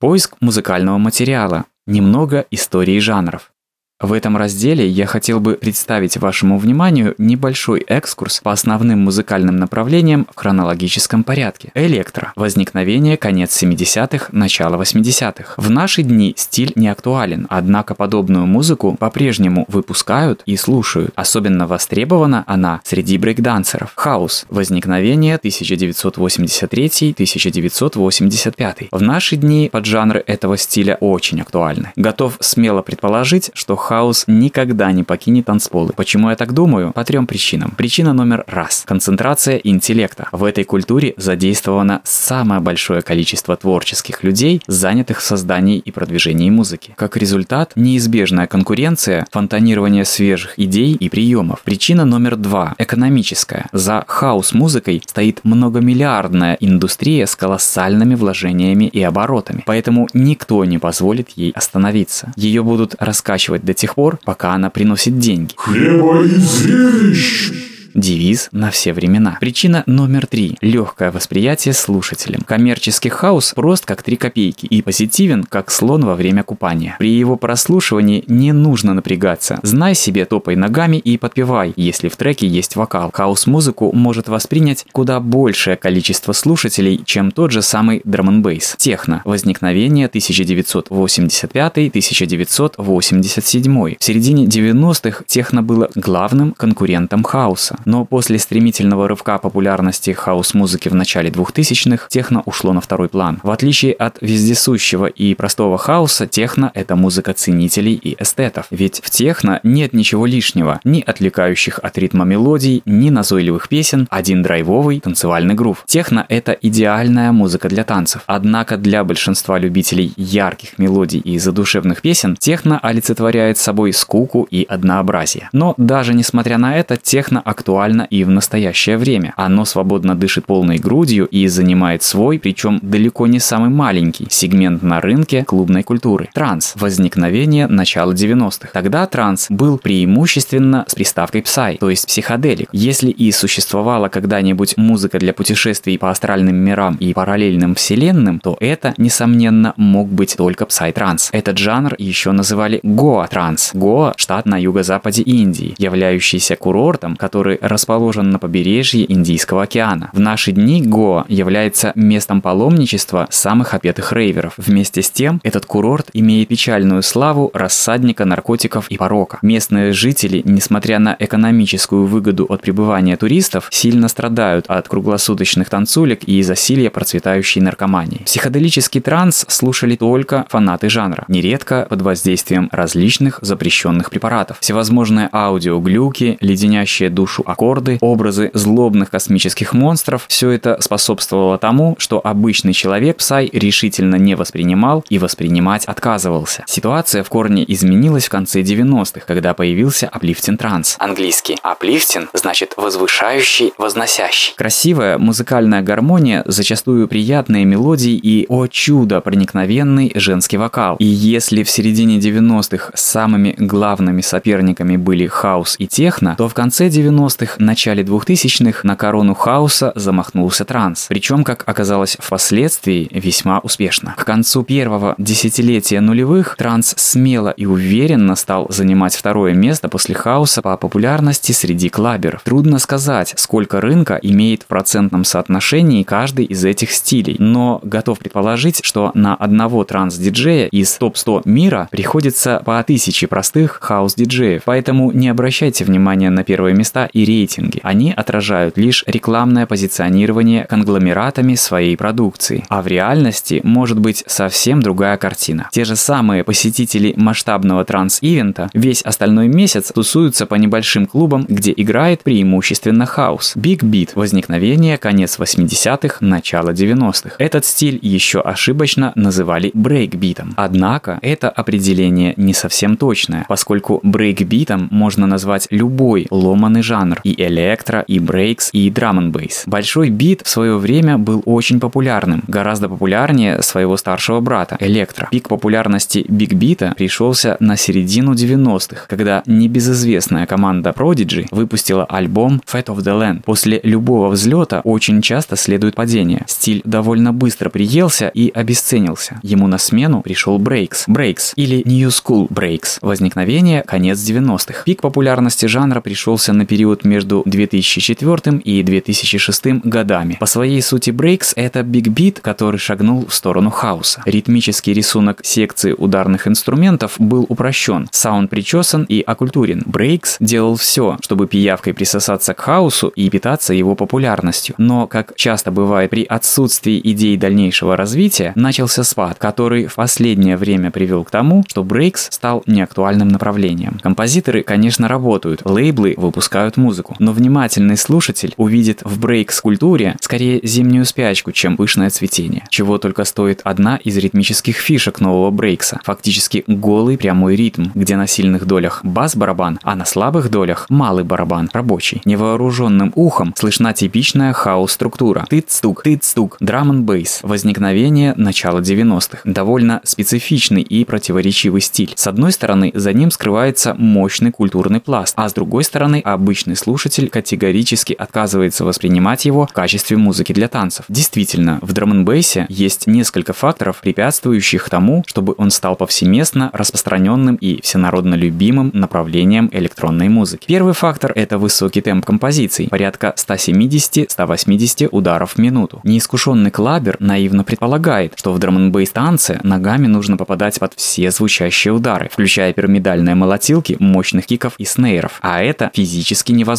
Поиск музыкального материала. Немного истории жанров. В этом разделе я хотел бы представить вашему вниманию небольшой экскурс по основным музыкальным направлениям в хронологическом порядке. Электро. Возникновение конец 70-х, начало 80-х. В наши дни стиль не актуален, однако подобную музыку по-прежнему выпускают и слушают. Особенно востребована она среди брейкдансеров. Хаус. Возникновение 1983-1985. В наши дни поджанры этого стиля очень актуальны. Готов смело предположить, что хаос никогда не покинет танцполы. Почему я так думаю? По трем причинам. Причина номер раз. Концентрация интеллекта. В этой культуре задействовано самое большое количество творческих людей, занятых в создании и продвижении музыки. Как результат, неизбежная конкуренция, фонтанирование свежих идей и приемов. Причина номер два. Экономическая. За хаос-музыкой стоит многомиллиардная индустрия с колоссальными вложениями и оборотами. Поэтому никто не позволит ей остановиться. Ее будут раскачивать до тех пор, пока она приносит деньги. Хлеба и зрелищ! Девиз на все времена. Причина номер три. Легкое восприятие слушателем. Коммерческий хаос прост как три копейки и позитивен как слон во время купания. При его прослушивании не нужно напрягаться. Знай себе, топай ногами и подпевай, если в треке есть вокал. Хаос-музыку может воспринять куда большее количество слушателей, чем тот же самый драм н. Техно. Возникновение 1985-1987. В середине 90-х техно было главным конкурентом хаоса. Но после стремительного рывка популярности хаос-музыки в начале 2000-х, техно ушло на второй план. В отличие от вездесущего и простого хаоса, техно — это музыка ценителей и эстетов. Ведь в техно нет ничего лишнего, ни отвлекающих от ритма мелодий, ни назойливых песен, один драйвовый танцевальный грув. Техно — это идеальная музыка для танцев. Однако для большинства любителей ярких мелодий и задушевных песен, техно олицетворяет собой скуку и однообразие. Но даже несмотря на это, техно актуально актуально и в настоящее время. Оно свободно дышит полной грудью и занимает свой, причем далеко не самый маленький, сегмент на рынке клубной культуры. Транс. Возникновение начала 90-х. Тогда транс был преимущественно с приставкой псай, то есть психоделик. Если и существовала когда-нибудь музыка для путешествий по астральным мирам и параллельным вселенным, то это, несомненно, мог быть только псай-транс. Этот жанр еще называли гоа-транс. Гоа – штат на юго-западе Индии, являющийся курортом, который расположен на побережье Индийского океана. В наши дни Гоа является местом паломничества самых опетых рейверов. Вместе с тем, этот курорт имеет печальную славу рассадника наркотиков и порока. Местные жители, несмотря на экономическую выгоду от пребывания туристов, сильно страдают от круглосуточных танцулек и засилья процветающей наркомании. Психоделический транс слушали только фанаты жанра, нередко под воздействием различных запрещенных препаратов. Всевозможные аудиоглюки, леденящие душу аккорды, образы злобных космических монстров – все это способствовало тому, что обычный человек Псай решительно не воспринимал и воспринимать отказывался. Ситуация в корне изменилась в конце 90-х, когда появился Uplifting Транс. Английский Uplifting значит возвышающий, возносящий. Красивая музыкальная гармония, зачастую приятные мелодии и, о чудо, проникновенный женский вокал. И если в середине 90-х самыми главными соперниками были хаос и техно, то в конце 90-х 90-х, начале 2000-х на корону хаоса замахнулся транс. Причем, как оказалось впоследствии, весьма успешно. К концу первого десятилетия нулевых транс смело и уверенно стал занимать второе место после хаоса по популярности среди клаберов. Трудно сказать, сколько рынка имеет в процентном соотношении каждый из этих стилей, но готов предположить, что на одного транс-диджея из топ-100 мира приходится по тысяче простых хаус-диджеев, поэтому не обращайте внимания на первые места и рейтинги. Они отражают лишь рекламное позиционирование конгломератами своей продукции. А в реальности может быть совсем другая картина. Те же самые посетители масштабного транс-ивента весь остальной месяц тусуются по небольшим клубам, где играет преимущественно хаус. Big Beat – возникновение конец 80-х, начало 90-х. Этот стиль еще ошибочно называли брейкбитом. Однако это определение не совсем точное, поскольку брейкбитом можно назвать любой ломаный жанр, И электро, и брейкс, и драм н. Большой бит в свое время был очень популярным, гораздо популярнее своего старшего брата, электро. Пик популярности биг бита пришелся на середину 90-х, когда небезызвестная команда Prodigy выпустила альбом Fat of the Land. После любого взлета очень часто следует падение. Стиль довольно быстро приелся и обесценился. Ему на смену пришел Breaks. Breaks или New School Breaks. Возникновение конец 90-х. Пик популярности жанра пришелся на период между 2004 и 2006 годами. По своей сути Breaks это биг бит, который шагнул в сторону хаоса. Ритмический рисунок секции ударных инструментов был упрощен, саунд причесан и оккультурен. Breaks делал все, чтобы пиявкой присосаться к хаосу и питаться его популярностью. Но, как часто бывает при отсутствии идей дальнейшего развития, начался спад, который в последнее время привел к тому, что Breaks стал неактуальным направлением. Композиторы, конечно, работают, лейблы выпускают музыку, но внимательный слушатель увидит в Breaks-культуре скорее зимнюю спячку, чем пышное цветение. Чего только стоит одна из ритмических фишек нового Брейкса. Фактически голый прямой ритм, где на сильных долях бас-барабан, а на слабых долях малый барабан, рабочий. Невооруженным ухом слышна типичная хаос-структура. Тыц-стук, тыц-стук, драм н бейс возникновение начала 90-х. Довольно специфичный и противоречивый стиль. С одной стороны, за ним скрывается мощный культурный пласт, а с другой стороны, обычный слушатель категорически отказывается воспринимать его в качестве музыки для танцев. Действительно, в драм н есть несколько факторов, препятствующих тому, чтобы он стал повсеместно распространенным и всенародно любимым направлением электронной музыки. Первый фактор – это высокий темп композиций, порядка 170-180 ударов в минуту. Неискушенный клабер наивно предполагает, что в драм н танце ногами нужно попадать под все звучащие удары, включая пирамидальные молотилки мощных киков и снейров, а это физически невозможно.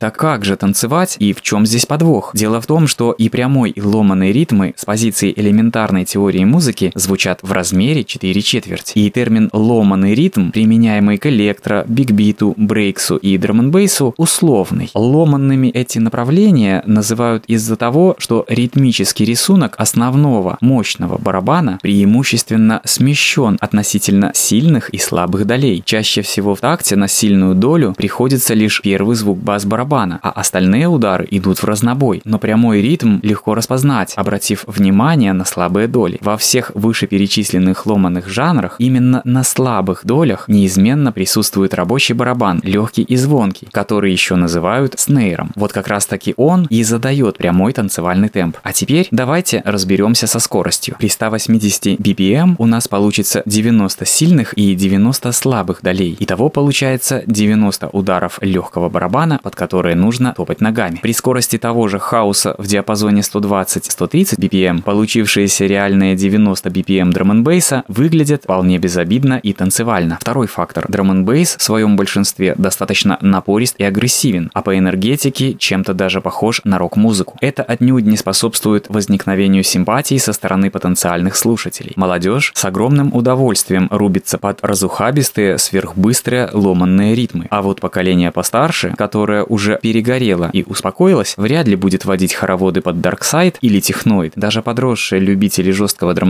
Так как же танцевать и в чем здесь подвох? Дело в том, что и прямой, и ломаные ритмы с позиции элементарной теории музыки звучат в размере 4 четверти. И термин «ломаный ритм», применяемый к электро, бигбиту, брейксу и драм бейсу, условный. Ломанными эти направления называют из-за того, что ритмический рисунок основного мощного барабана преимущественно смещен относительно сильных и слабых долей. Чаще всего в такте на сильную долю приходится лишь первый звук бас-барабана, а остальные удары идут в разнобой. Но прямой ритм легко распознать, обратив внимание на слабые доли. Во всех вышеперечисленных ломаных жанрах именно на слабых долях неизменно присутствует рабочий барабан, легкий и звонкий, который еще называют снейром. Вот как раз таки он и задает прямой танцевальный темп. А теперь давайте разберемся со скоростью. При 180 BPM у нас получится 90 сильных и 90 слабых долей. Итого получается 90 ударов легкого барабана, под которые нужно топать ногами. При скорости того же хаоса в диапазоне 120-130 BPM получившиеся реальные 90 BPM драм н выглядят вполне безобидно и танцевально. Второй фактор. Драм н в своем большинстве достаточно напорист и агрессивен, а по энергетике чем-то даже похож на рок-музыку. Это отнюдь не способствует возникновению симпатии со стороны потенциальных слушателей. Молодежь с огромным удовольствием рубится под разухабистые, сверхбыстрые, ломанные ритмы. А вот поколение постарше, которое уже перегорело и успокоилось, вряд ли будет водить хороводы под Darkside или Техноид. Даже подросшие любители жесткого драм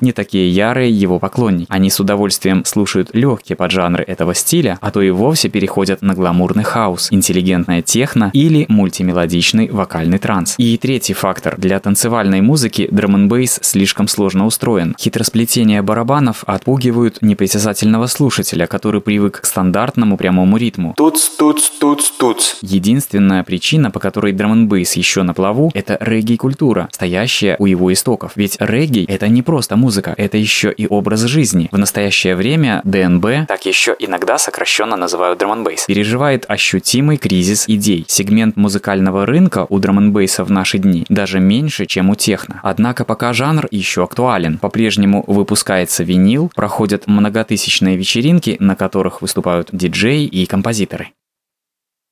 не такие ярые его поклонники. Они с удовольствием слушают легкие поджанры этого стиля, а то и вовсе переходят на гламурный хаос, интеллигентная техно или мультимелодичный вокальный транс. И третий фактор. Для танцевальной музыки драм слишком сложно устроен. Хитросплетение барабанов отпугивают непритязательного слушателя, который привык к стандартному прямому ритму. Туц, туц. Единственная причина, по которой драм еще на плаву, это регги-культура, стоящая у его истоков. Ведь регги — это не просто музыка, это еще и образ жизни. В настоящее время ДНБ, так еще иногда сокращенно называют драм переживает ощутимый кризис идей. Сегмент музыкального рынка у драм в наши дни даже меньше, чем у техно. Однако пока жанр еще актуален. По-прежнему выпускается винил, проходят многотысячные вечеринки, на которых выступают диджеи и композиторы.